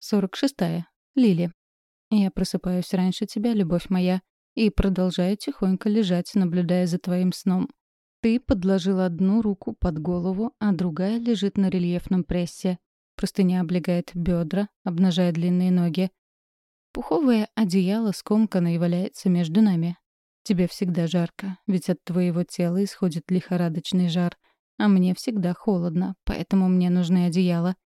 46. -я. Лили. Я просыпаюсь раньше тебя, любовь моя, и продолжаю тихонько лежать, наблюдая за твоим сном. Ты подложила одну руку под голову, а другая лежит на рельефном прессе. Простыня облегает бедра, обнажая длинные ноги. Пуховое одеяло скомканно и валяется между нами. Тебе всегда жарко, ведь от твоего тела исходит лихорадочный жар, а мне всегда холодно, поэтому мне нужны одеяла.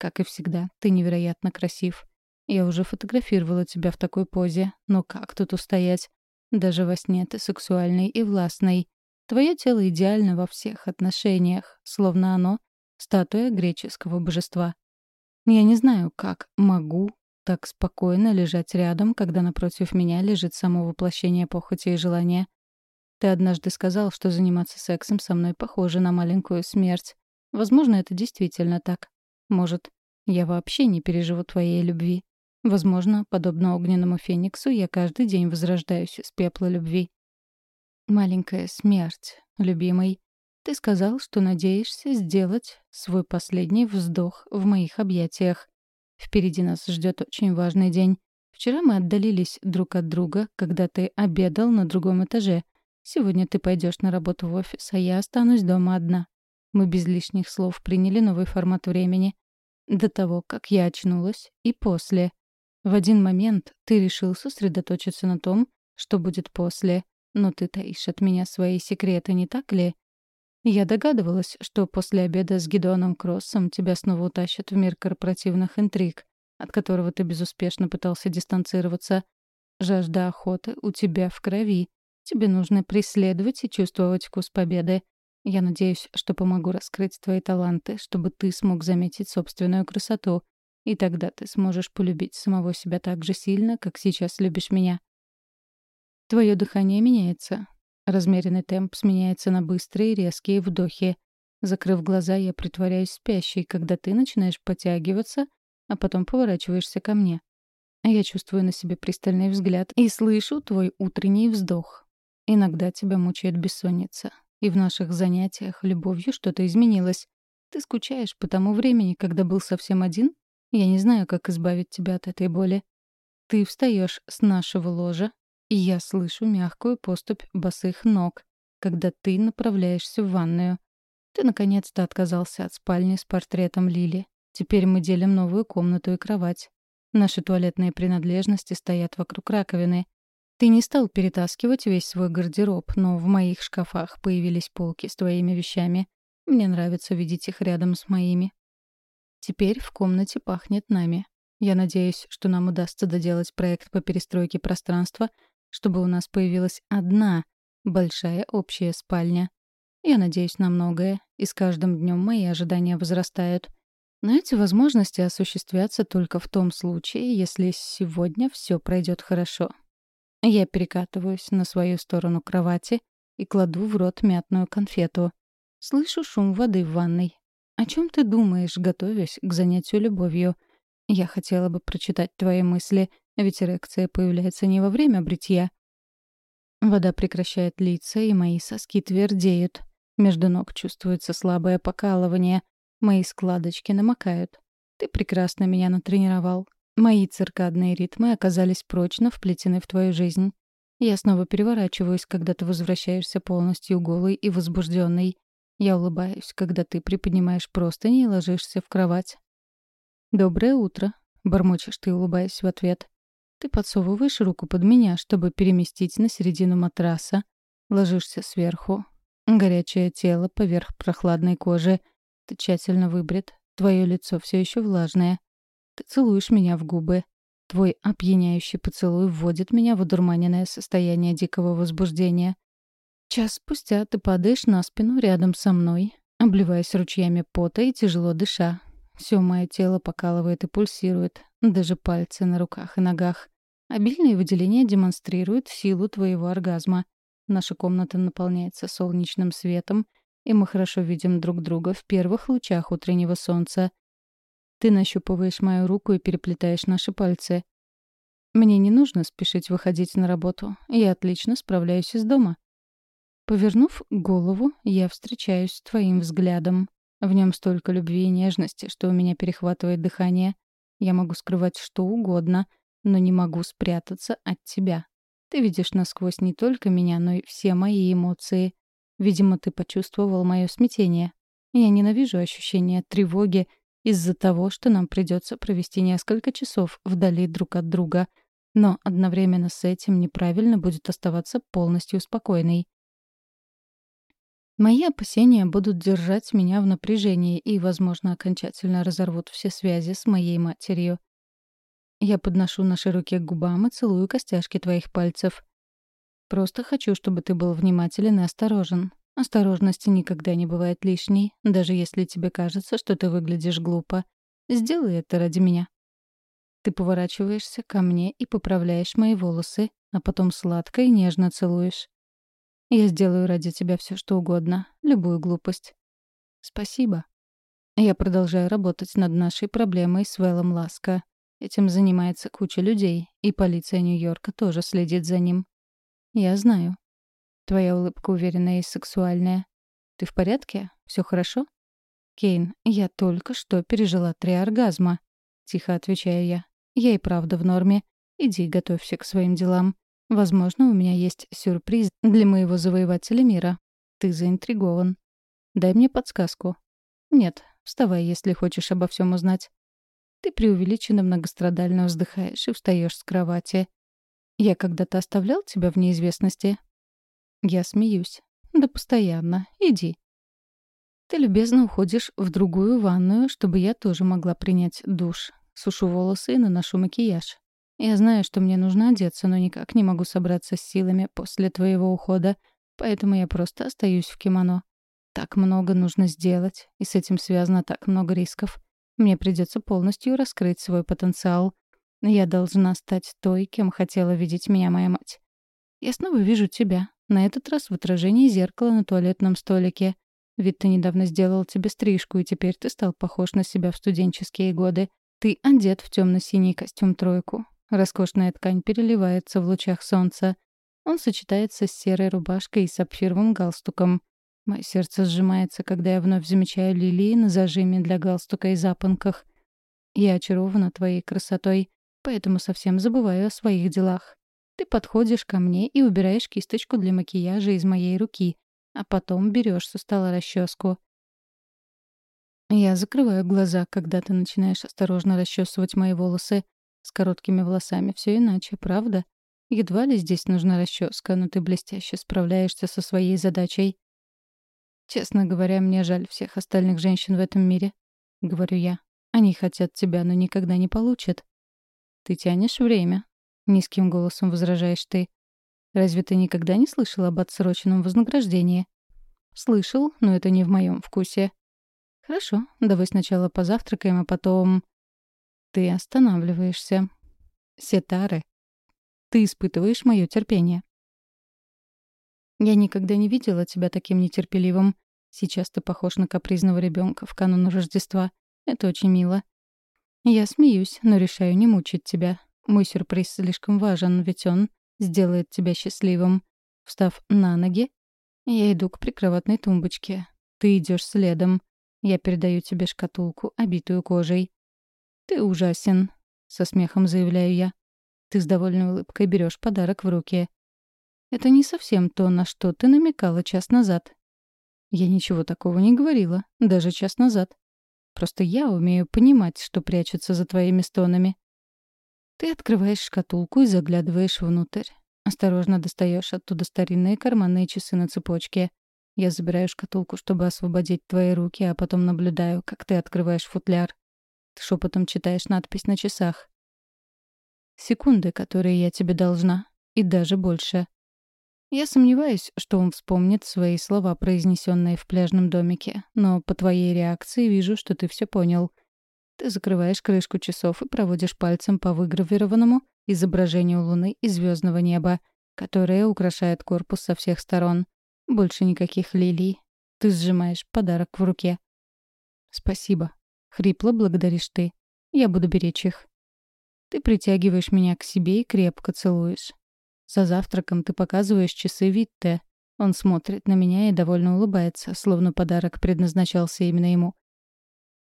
Как и всегда, ты невероятно красив. Я уже фотографировала тебя в такой позе, но как тут устоять? Даже во сне ты сексуальный и властный. Твое тело идеально во всех отношениях, словно оно — статуя греческого божества. Я не знаю, как могу так спокойно лежать рядом, когда напротив меня лежит само воплощение похоти и желания. Ты однажды сказал, что заниматься сексом со мной похоже на маленькую смерть. Возможно, это действительно так. Может, я вообще не переживу твоей любви. Возможно, подобно огненному фениксу, я каждый день возрождаюсь из пепла любви. Маленькая смерть, любимый. Ты сказал, что надеешься сделать свой последний вздох в моих объятиях. Впереди нас ждет очень важный день. Вчера мы отдалились друг от друга, когда ты обедал на другом этаже. Сегодня ты пойдешь на работу в офис, а я останусь дома одна. Мы без лишних слов приняли новый формат времени. До того, как я очнулась, и после. В один момент ты решил сосредоточиться на том, что будет после, но ты таишь от меня свои секреты, не так ли? Я догадывалась, что после обеда с Гидоном Кроссом тебя снова утащат в мир корпоративных интриг, от которого ты безуспешно пытался дистанцироваться. Жажда охоты у тебя в крови. Тебе нужно преследовать и чувствовать вкус победы. Я надеюсь, что помогу раскрыть твои таланты, чтобы ты смог заметить собственную красоту. И тогда ты сможешь полюбить самого себя так же сильно, как сейчас любишь меня. Твое дыхание меняется. Размеренный темп сменяется на быстрые резкие вдохи. Закрыв глаза, я притворяюсь спящей, когда ты начинаешь потягиваться, а потом поворачиваешься ко мне. Я чувствую на себе пристальный взгляд и слышу твой утренний вздох. Иногда тебя мучает бессонница. И в наших занятиях любовью что-то изменилось. Ты скучаешь по тому времени, когда был совсем один? Я не знаю, как избавить тебя от этой боли. Ты встаешь с нашего ложа, и я слышу мягкую поступь босых ног, когда ты направляешься в ванную. Ты наконец-то отказался от спальни с портретом Лили. Теперь мы делим новую комнату и кровать. Наши туалетные принадлежности стоят вокруг раковины. Ты не стал перетаскивать весь свой гардероб, но в моих шкафах появились полки с твоими вещами. Мне нравится видеть их рядом с моими. Теперь в комнате пахнет нами. Я надеюсь, что нам удастся доделать проект по перестройке пространства, чтобы у нас появилась одна большая общая спальня. Я надеюсь на многое, и с каждым днем мои ожидания возрастают. Но эти возможности осуществятся только в том случае, если сегодня все пройдет хорошо. Я перекатываюсь на свою сторону кровати и кладу в рот мятную конфету. Слышу шум воды в ванной. О чем ты думаешь, готовясь к занятию любовью? Я хотела бы прочитать твои мысли, ведь эрекция появляется не во время бритья. Вода прекращает литься, и мои соски твердеют. Между ног чувствуется слабое покалывание. Мои складочки намокают. Ты прекрасно меня натренировал. Мои циркадные ритмы оказались прочно вплетены в твою жизнь. Я снова переворачиваюсь, когда ты возвращаешься полностью голый и возбужденный. Я улыбаюсь, когда ты приподнимаешь простыни и ложишься в кровать. «Доброе утро», — бормочешь ты, улыбаясь в ответ. Ты подсовываешь руку под меня, чтобы переместить на середину матраса. Ложишься сверху. Горячее тело поверх прохладной кожи. Ты тщательно выбрит. Твое лицо все еще влажное. Ты целуешь меня в губы. Твой опьяняющий поцелуй вводит меня в одурманенное состояние дикого возбуждения. Час спустя ты падаешь на спину рядом со мной, обливаясь ручьями пота и тяжело дыша. Все мое тело покалывает и пульсирует, даже пальцы на руках и ногах. Обильные выделения демонстрируют силу твоего оргазма. Наша комната наполняется солнечным светом, и мы хорошо видим друг друга в первых лучах утреннего солнца. Ты нащупываешь мою руку и переплетаешь наши пальцы. Мне не нужно спешить выходить на работу. Я отлично справляюсь из дома. Повернув голову, я встречаюсь с твоим взглядом. В нем столько любви и нежности, что у меня перехватывает дыхание. Я могу скрывать что угодно, но не могу спрятаться от тебя. Ты видишь насквозь не только меня, но и все мои эмоции. Видимо, ты почувствовал мое смятение. Я ненавижу ощущение тревоги из-за того, что нам придется провести несколько часов вдали друг от друга. Но одновременно с этим неправильно будет оставаться полностью спокойной. Мои опасения будут держать меня в напряжении и, возможно, окончательно разорвут все связи с моей матерью. Я подношу наши руки к губам и целую костяшки твоих пальцев. Просто хочу, чтобы ты был внимателен и осторожен. Осторожности никогда не бывает лишней, даже если тебе кажется, что ты выглядишь глупо. Сделай это ради меня. Ты поворачиваешься ко мне и поправляешь мои волосы, а потом сладко и нежно целуешь. Я сделаю ради тебя все, что угодно, любую глупость. Спасибо. Я продолжаю работать над нашей проблемой с Вэллом Ласка. Этим занимается куча людей, и полиция Нью-Йорка тоже следит за ним. Я знаю. Твоя улыбка уверенная и сексуальная. Ты в порядке? Все хорошо? Кейн, я только что пережила три оргазма. Тихо отвечаю я. Я и правда в норме. Иди готовься к своим делам. Возможно, у меня есть сюрприз для моего завоевателя мира. Ты заинтригован. Дай мне подсказку. Нет, вставай, если хочешь обо всем узнать. Ты преувеличенно многострадально вздыхаешь и встаешь с кровати. Я когда-то оставлял тебя в неизвестности? Я смеюсь. Да постоянно. Иди. Ты любезно уходишь в другую ванную, чтобы я тоже могла принять душ. Сушу волосы и наношу макияж. Я знаю, что мне нужно одеться, но никак не могу собраться с силами после твоего ухода, поэтому я просто остаюсь в кимоно. Так много нужно сделать, и с этим связано так много рисков. Мне придется полностью раскрыть свой потенциал. Я должна стать той, кем хотела видеть меня моя мать. Я снова вижу тебя, на этот раз в отражении зеркала на туалетном столике. Ведь ты недавно сделал тебе стрижку, и теперь ты стал похож на себя в студенческие годы. Ты одет в темно-синий костюм-тройку. Роскошная ткань переливается в лучах солнца. Он сочетается с серой рубашкой и сапфировым галстуком. Мое сердце сжимается, когда я вновь замечаю лилии на зажиме для галстука и запонках. Я очарована твоей красотой, поэтому совсем забываю о своих делах. Ты подходишь ко мне и убираешь кисточку для макияжа из моей руки, а потом берешь со стола расческу. Я закрываю глаза, когда ты начинаешь осторожно расчесывать мои волосы. С короткими волосами все иначе, правда? Едва ли здесь нужна расческа, но ты блестяще справляешься со своей задачей. «Честно говоря, мне жаль всех остальных женщин в этом мире», — говорю я. «Они хотят тебя, но никогда не получат». «Ты тянешь время», — низким голосом возражаешь ты. «Разве ты никогда не слышал об отсроченном вознаграждении?» «Слышал, но это не в моем вкусе». «Хорошо, давай сначала позавтракаем, а потом...» «Ты останавливаешься». «Сетары, ты испытываешь мое терпение». Я никогда не видела тебя таким нетерпеливым. Сейчас ты похож на капризного ребенка в канун Рождества. Это очень мило. Я смеюсь, но решаю не мучить тебя. Мой сюрприз слишком важен, ведь он сделает тебя счастливым. Встав на ноги, я иду к прикроватной тумбочке. Ты идешь следом. Я передаю тебе шкатулку, обитую кожей. «Ты ужасен», — со смехом заявляю я. Ты с довольной улыбкой берешь подарок в руки. Это не совсем то, на что ты намекала час назад. Я ничего такого не говорила, даже час назад. Просто я умею понимать, что прячется за твоими стонами. Ты открываешь шкатулку и заглядываешь внутрь. Осторожно достаешь оттуда старинные карманные часы на цепочке. Я забираю шкатулку, чтобы освободить твои руки, а потом наблюдаю, как ты открываешь футляр. Ты шепотом читаешь надпись на часах. Секунды, которые я тебе должна, и даже больше. Я сомневаюсь, что он вспомнит свои слова, произнесенные в пляжном домике, но по твоей реакции вижу, что ты все понял. Ты закрываешь крышку часов и проводишь пальцем по выгравированному изображению Луны и звездного неба, которое украшает корпус со всех сторон. Больше никаких лилий. Ты сжимаешь подарок в руке. «Спасибо», — хрипло благодаришь ты. «Я буду беречь их». Ты притягиваешь меня к себе и крепко целуешь. За завтраком ты показываешь часы Витте. Он смотрит на меня и довольно улыбается, словно подарок предназначался именно ему.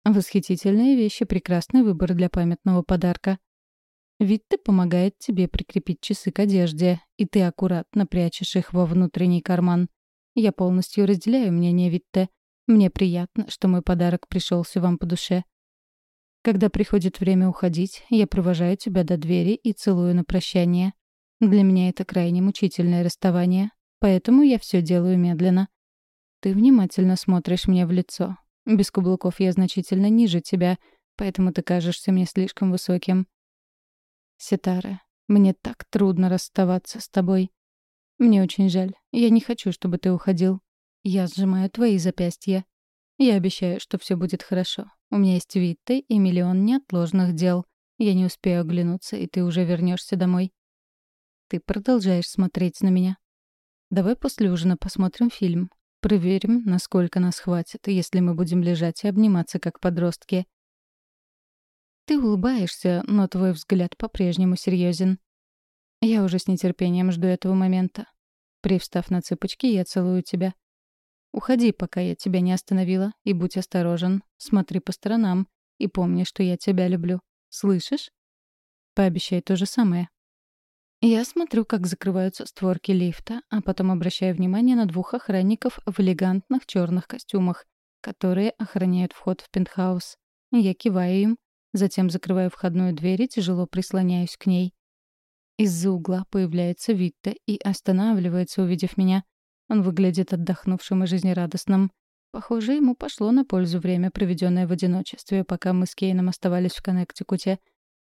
Восхитительные вещи — прекрасный выбор для памятного подарка. Витте помогает тебе прикрепить часы к одежде, и ты аккуратно прячешь их во внутренний карман. Я полностью разделяю мнение Витте. Мне приятно, что мой подарок пришелся вам по душе. Когда приходит время уходить, я провожаю тебя до двери и целую на прощание. Для меня это крайне мучительное расставание, поэтому я все делаю медленно. Ты внимательно смотришь мне в лицо. Без каблуков я значительно ниже тебя, поэтому ты кажешься мне слишком высоким. Ситара, мне так трудно расставаться с тобой. Мне очень жаль. Я не хочу, чтобы ты уходил. Я сжимаю твои запястья. Я обещаю, что все будет хорошо. У меня есть Витте и миллион неотложных дел. Я не успею оглянуться, и ты уже вернешься домой. Ты продолжаешь смотреть на меня. Давай после ужина посмотрим фильм. Проверим, насколько нас хватит, если мы будем лежать и обниматься как подростки. Ты улыбаешься, но твой взгляд по-прежнему серьезен. Я уже с нетерпением жду этого момента. Привстав на цыпочки, я целую тебя. Уходи, пока я тебя не остановила, и будь осторожен. Смотри по сторонам и помни, что я тебя люблю. Слышишь? Пообещай то же самое. Я смотрю, как закрываются створки лифта, а потом обращаю внимание на двух охранников в элегантных черных костюмах, которые охраняют вход в пентхаус. Я киваю им, затем закрываю входную дверь и тяжело прислоняюсь к ней. Из-за угла появляется Витта и останавливается, увидев меня. Он выглядит отдохнувшим и жизнерадостным. Похоже, ему пошло на пользу время, проведенное в одиночестве, пока мы с Кейном оставались в Коннектикуте.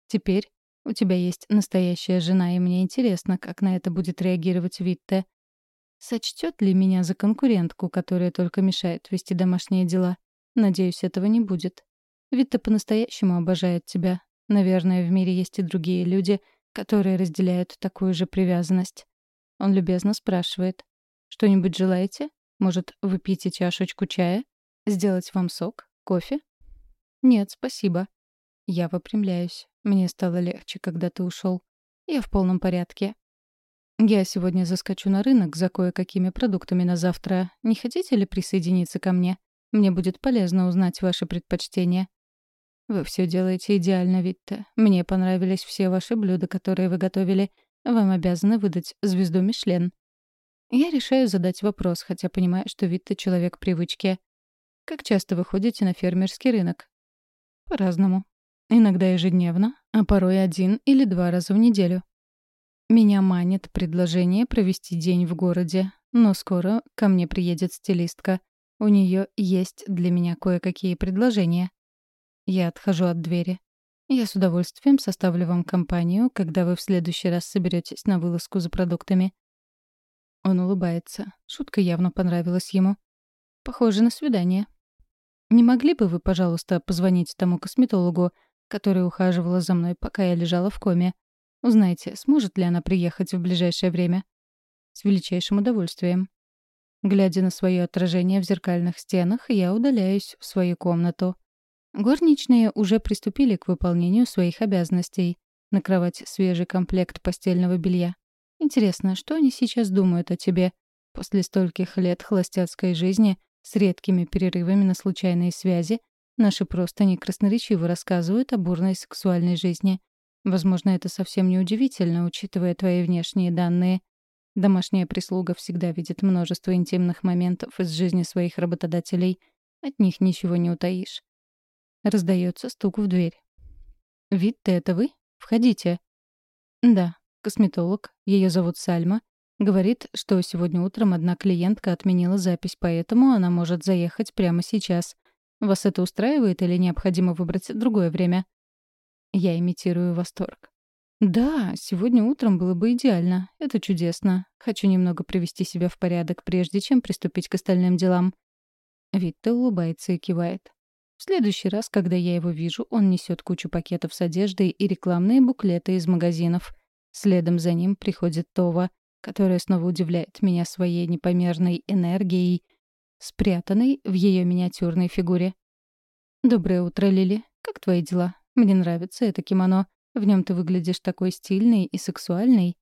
Теперь у тебя есть настоящая жена, и мне интересно, как на это будет реагировать Витте. Сочтет ли меня за конкурентку, которая только мешает вести домашние дела? Надеюсь, этого не будет. Витте по-настоящему обожает тебя. Наверное, в мире есть и другие люди, которые разделяют такую же привязанность. Он любезно спрашивает. Что-нибудь желаете? Может, выпейте чашечку чая? Сделать вам сок? Кофе? Нет, спасибо. Я выпрямляюсь. Мне стало легче, когда ты ушел. Я в полном порядке. Я сегодня заскочу на рынок за кое-какими продуктами на завтра. Не хотите ли присоединиться ко мне? Мне будет полезно узнать ваши предпочтения. Вы все делаете идеально, Витте. Мне понравились все ваши блюда, которые вы готовили. Вам обязаны выдать звезду Мишлен. Я решаю задать вопрос, хотя понимаю, что Витте — человек привычки. Как часто вы ходите на фермерский рынок? По-разному. Иногда ежедневно, а порой один или два раза в неделю. Меня манит предложение провести день в городе, но скоро ко мне приедет стилистка. У нее есть для меня кое-какие предложения. Я отхожу от двери. Я с удовольствием составлю вам компанию, когда вы в следующий раз соберетесь на вылазку за продуктами. Он улыбается. Шутка явно понравилась ему. Похоже на свидание. Не могли бы вы, пожалуйста, позвонить тому косметологу, который ухаживала за мной, пока я лежала в коме? Узнайте, сможет ли она приехать в ближайшее время? С величайшим удовольствием. Глядя на свое отражение в зеркальных стенах, я удаляюсь в свою комнату. Горничные уже приступили к выполнению своих обязанностей. На кровать свежий комплект постельного белья. Интересно, что они сейчас думают о тебе? После стольких лет холостяцкой жизни, с редкими перерывами на случайные связи, наши просто некрасноречиво рассказывают о бурной сексуальной жизни. Возможно, это совсем не удивительно, учитывая твои внешние данные. Домашняя прислуга всегда видит множество интимных моментов из жизни своих работодателей. От них ничего не утаишь. Раздается стук в дверь. «Витте, это вы? Входите». «Да», Косметолог, ее зовут Сальма, говорит, что сегодня утром одна клиентка отменила запись, поэтому она может заехать прямо сейчас. Вас это устраивает или необходимо выбрать другое время? Я имитирую восторг. Да, сегодня утром было бы идеально. Это чудесно. Хочу немного привести себя в порядок, прежде чем приступить к остальным делам. Витта улыбается и кивает. В следующий раз, когда я его вижу, он несет кучу пакетов с одеждой и рекламные буклеты из магазинов. Следом за ним приходит Това, которая снова удивляет меня своей непомерной энергией, спрятанной в ее миниатюрной фигуре. «Доброе утро, Лили. Как твои дела? Мне нравится это кимоно. В нем ты выглядишь такой стильный и сексуальный».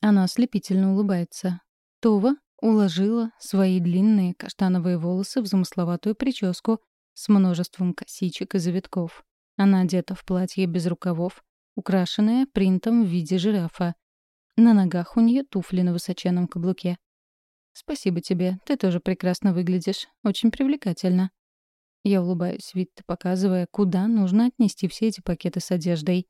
Она ослепительно улыбается. Това уложила свои длинные каштановые волосы в замысловатую прическу, с множеством косичек и завитков. Она одета в платье без рукавов, украшенное принтом в виде жирафа. На ногах у нее туфли на высоченном каблуке. «Спасибо тебе, ты тоже прекрасно выглядишь. Очень привлекательно». Я улыбаюсь, Витте, показывая, куда нужно отнести все эти пакеты с одеждой.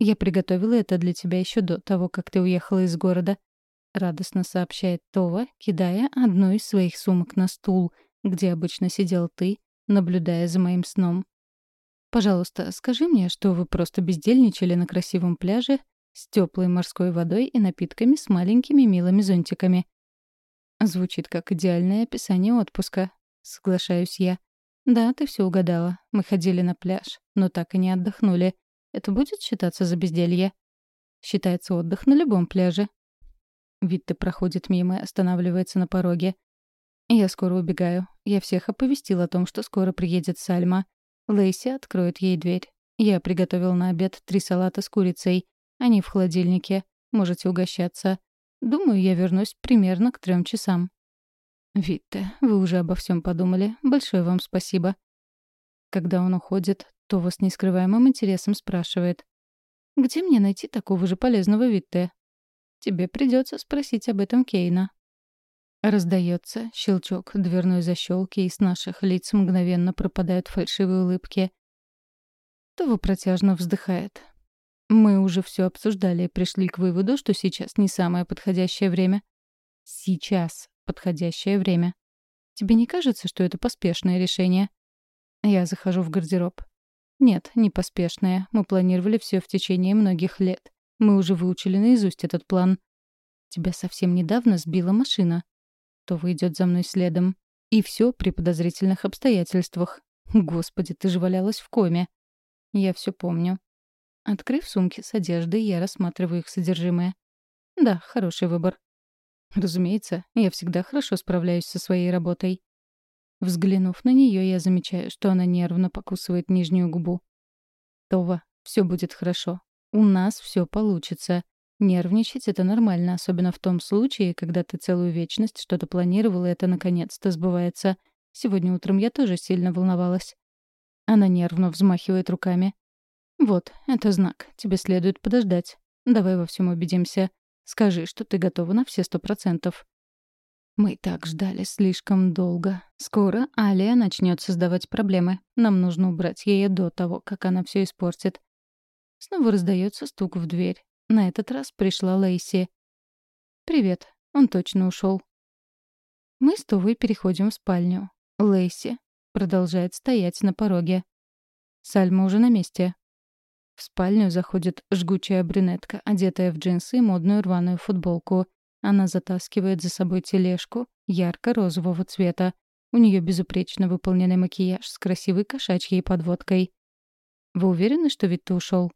«Я приготовила это для тебя еще до того, как ты уехала из города», — радостно сообщает Това, кидая одну из своих сумок на стул, где обычно сидел ты, наблюдая за моим сном. «Пожалуйста, скажи мне, что вы просто бездельничали на красивом пляже с теплой морской водой и напитками с маленькими милыми зонтиками». Звучит как идеальное описание отпуска. Соглашаюсь я. Да, ты все угадала. Мы ходили на пляж, но так и не отдохнули. Это будет считаться за безделье? Считается отдых на любом пляже. Витте проходит мимо и останавливается на пороге. Я скоро убегаю. Я всех оповестил о том, что скоро приедет Сальма. Лейси откроет ей дверь. Я приготовил на обед три салата с курицей. Они в холодильнике. Можете угощаться. Думаю, я вернусь примерно к трем часам. Витте, вы уже обо всем подумали. Большое вам спасибо. Когда он уходит, Това с нескрываемым интересом спрашивает. «Где мне найти такого же полезного Витте?» «Тебе придется спросить об этом Кейна». Раздается щелчок дверной защелки, и с наших лиц мгновенно пропадают фальшивые улыбки. Това протяжно вздыхает. Мы уже все обсуждали и пришли к выводу, что сейчас не самое подходящее время. Сейчас подходящее время. Тебе не кажется, что это поспешное решение? Я захожу в гардероб. Нет, не поспешное. Мы планировали все в течение многих лет. Мы уже выучили наизусть этот план. Тебя совсем недавно сбила машина. То выйдет за мной следом. И все при подозрительных обстоятельствах. Господи, ты же валялась в коме. Я все помню. Открыв сумки с одеждой, я рассматриваю их содержимое. Да, хороший выбор. Разумеется, я всегда хорошо справляюсь со своей работой. Взглянув на нее, я замечаю, что она нервно покусывает нижнюю губу. «Това, все будет хорошо. У нас все получится. Нервничать — это нормально, особенно в том случае, когда ты целую вечность что-то планировала, и это наконец-то сбывается. Сегодня утром я тоже сильно волновалась». Она нервно взмахивает руками. «Вот, это знак. Тебе следует подождать. Давай во всем убедимся. Скажи, что ты готова на все сто процентов. Мы так ждали слишком долго. Скоро Алия начнет создавать проблемы. Нам нужно убрать ее до того, как она все испортит. Снова раздается стук в дверь. На этот раз пришла Лейси. «Привет. Он точно ушел. Мы с Тувой переходим в спальню. Лейси продолжает стоять на пороге. Сальма уже на месте. В спальню заходит жгучая брюнетка, одетая в джинсы и модную рваную футболку. Она затаскивает за собой тележку ярко-розового цвета. У нее безупречно выполненный макияж с красивой кошачьей подводкой. «Вы уверены, что Витта ушел?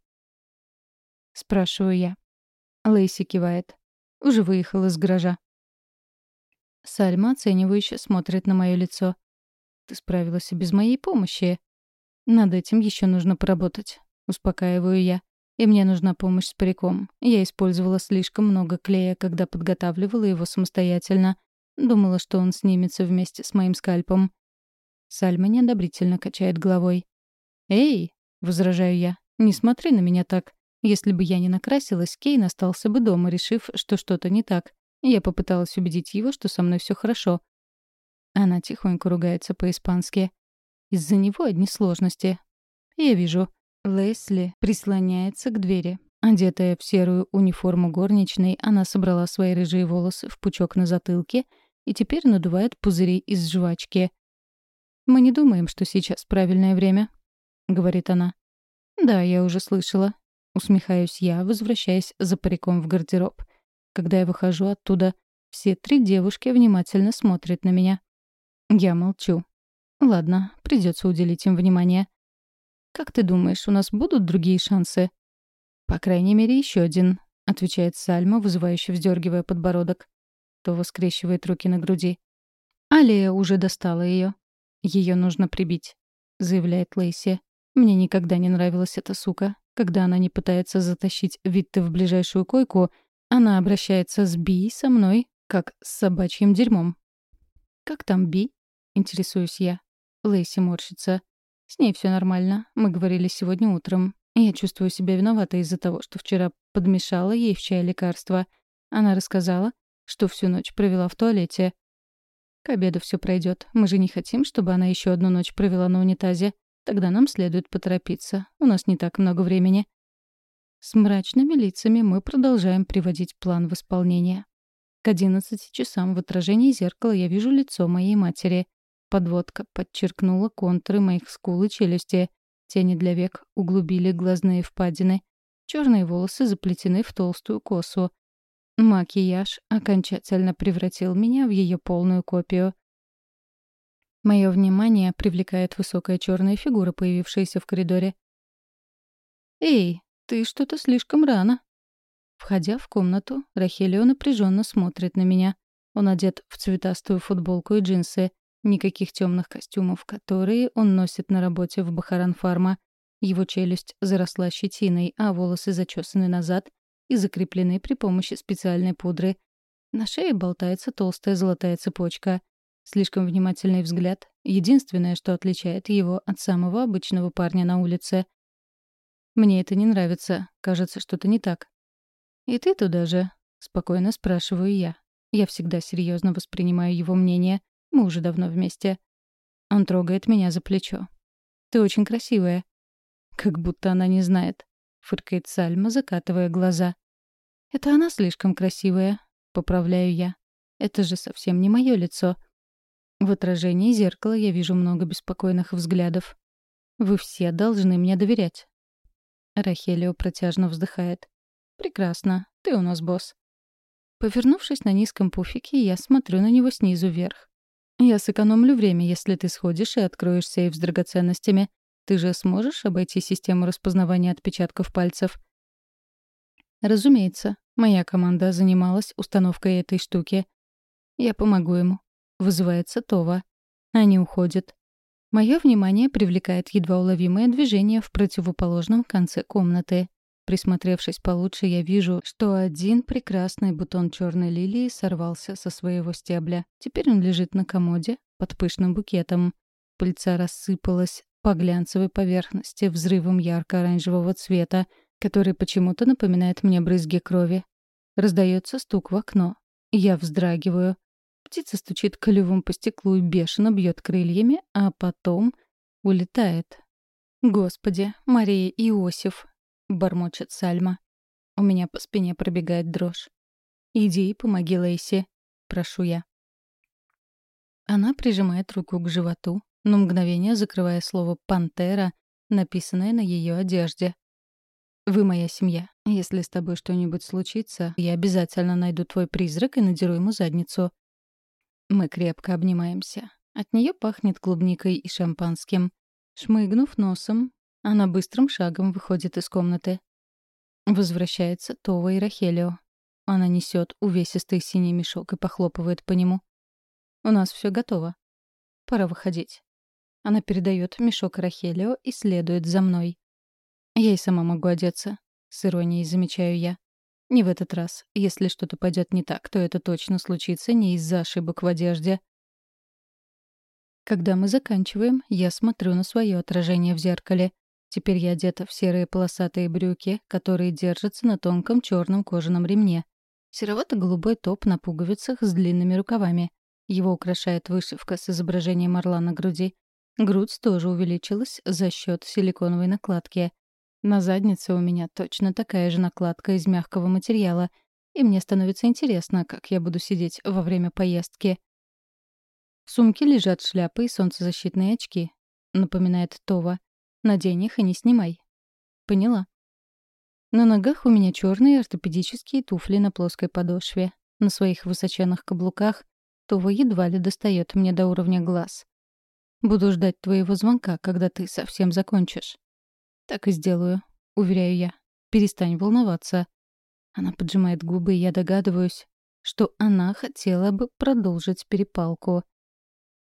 Спрашиваю я. Лейси кивает. Уже выехал из гаража. Сальма оценивающе смотрит на мое лицо. «Ты справилась и без моей помощи. Над этим еще нужно поработать», — успокаиваю я. И мне нужна помощь с париком. Я использовала слишком много клея, когда подготавливала его самостоятельно. Думала, что он снимется вместе с моим скальпом. Сальма неодобрительно качает головой. «Эй!» — возражаю я. «Не смотри на меня так. Если бы я не накрасилась, Кейн остался бы дома, решив, что что-то не так. Я попыталась убедить его, что со мной все хорошо. Она тихонько ругается по-испански. Из-за него одни сложности. Я вижу. Лесли прислоняется к двери. Одетая в серую униформу горничной, она собрала свои рыжие волосы в пучок на затылке и теперь надувает пузыри из жвачки. «Мы не думаем, что сейчас правильное время», — говорит она. «Да, я уже слышала». Усмехаюсь я, возвращаясь за париком в гардероб. Когда я выхожу оттуда, все три девушки внимательно смотрят на меня. Я молчу. Ладно, придется уделить им внимание. «Как ты думаешь, у нас будут другие шансы?» «По крайней мере, еще один», — отвечает Сальма, вызывающе вздергивая подбородок. То воскрещивает руки на груди. «Алия уже достала ее. Ее нужно прибить», — заявляет Лейси. «Мне никогда не нравилась эта сука. Когда она не пытается затащить Витте в ближайшую койку, она обращается с Би со мной, как с собачьим дерьмом». «Как там Би?» — интересуюсь я. Лейси морщится. С ней все нормально. Мы говорили сегодня утром. Я чувствую себя виноватой из-за того, что вчера подмешала ей в чай лекарства. Она рассказала, что всю ночь провела в туалете. К обеду все пройдет. Мы же не хотим, чтобы она еще одну ночь провела на унитазе. Тогда нам следует поторопиться. У нас не так много времени. С мрачными лицами мы продолжаем приводить план в исполнение. К одиннадцати часам в отражении зеркала я вижу лицо моей матери. Подводка подчеркнула контуры моих скул и челюсти. Тени для век углубили глазные впадины. Черные волосы заплетены в толстую косу. Макияж окончательно превратил меня в ее полную копию. Мое внимание привлекает высокая черная фигура, появившаяся в коридоре. «Эй, ты что-то слишком рано». Входя в комнату, Рахелио напряженно смотрит на меня. Он одет в цветастую футболку и джинсы. Никаких темных костюмов, которые он носит на работе в Бахаран-фарма. Его челюсть заросла щетиной, а волосы зачесаны назад и закреплены при помощи специальной пудры. На шее болтается толстая золотая цепочка. Слишком внимательный взгляд — единственное, что отличает его от самого обычного парня на улице. Мне это не нравится, кажется, что-то не так. «И ты туда же?» — спокойно спрашиваю я. Я всегда серьезно воспринимаю его мнение, мы уже давно вместе. Он трогает меня за плечо. «Ты очень красивая». «Как будто она не знает», — фыркает Сальма, закатывая глаза. «Это она слишком красивая», — поправляю я. «Это же совсем не мое лицо». В отражении зеркала я вижу много беспокойных взглядов. «Вы все должны мне доверять». Рахелио протяжно вздыхает. «Прекрасно. Ты у нас босс». Повернувшись на низком пуфике, я смотрю на него снизу вверх. Я сэкономлю время, если ты сходишь и откроешь сейф с драгоценностями. Ты же сможешь обойти систему распознавания отпечатков пальцев? Разумеется, моя команда занималась установкой этой штуки. Я помогу ему. Вызывается Това. Они уходят. Мое внимание привлекает едва уловимое движение в противоположном конце комнаты. Присмотревшись получше, я вижу, что один прекрасный бутон черной лилии сорвался со своего стебля. Теперь он лежит на комоде под пышным букетом. Пыльца рассыпалась по глянцевой поверхности взрывом ярко-оранжевого цвета, который почему-то напоминает мне брызги крови. Раздается стук в окно. Я вздрагиваю. Птица стучит клювом по стеклу и бешено бьет крыльями, а потом улетает. Господи, Мария Иосиф, — бормочет Сальма. У меня по спине пробегает дрожь. «Иди и помоги Лейси», — прошу я. Она прижимает руку к животу, на мгновение закрывая слово «пантера», написанное на ее одежде. «Вы моя семья. Если с тобой что-нибудь случится, я обязательно найду твой призрак и надеру ему задницу». Мы крепко обнимаемся. От нее пахнет клубникой и шампанским. Шмыгнув носом, она быстрым шагом выходит из комнаты. Возвращается Това и Рахелио. Она несет увесистый синий мешок и похлопывает по нему. «У нас все готово. Пора выходить». Она передает мешок Рахелио и следует за мной. Я и сама могу одеться. С иронией замечаю я. Не в этот раз. Если что-то пойдет не так, то это точно случится не из-за ошибок в одежде. Когда мы заканчиваем, я смотрю на свое отражение в зеркале. Теперь я одета в серые полосатые брюки, которые держатся на тонком черном кожаном ремне. Серовато-голубой топ на пуговицах с длинными рукавами. Его украшает вышивка с изображением орла на груди. Грудь тоже увеличилась за счет силиконовой накладки. На заднице у меня точно такая же накладка из мягкого материала, и мне становится интересно, как я буду сидеть во время поездки. В сумке лежат шляпы и солнцезащитные очки, напоминает Това. Надень их и не снимай. Поняла. На ногах у меня черные ортопедические туфли на плоской подошве. На своих высоченных каблуках Това едва ли достает мне до уровня глаз. Буду ждать твоего звонка, когда ты совсем закончишь. Так и сделаю, уверяю я. Перестань волноваться. Она поджимает губы, и я догадываюсь, что она хотела бы продолжить перепалку.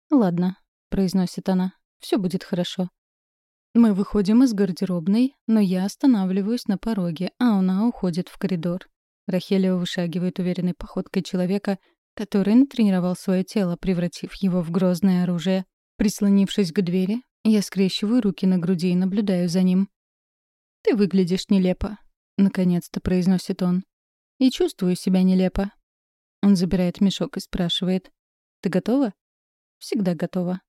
«Ладно», — произносит она, — «все будет хорошо. Мы выходим из гардеробной, но я останавливаюсь на пороге, а она уходит в коридор. Рахелио вышагивает уверенной походкой человека, который натренировал свое тело, превратив его в грозное оружие. Прислонившись к двери, я скрещиваю руки на груди и наблюдаю за ним. «Ты выглядишь нелепо», — наконец-то произносит он. «И чувствую себя нелепо». Он забирает мешок и спрашивает. «Ты готова?» «Всегда готова»,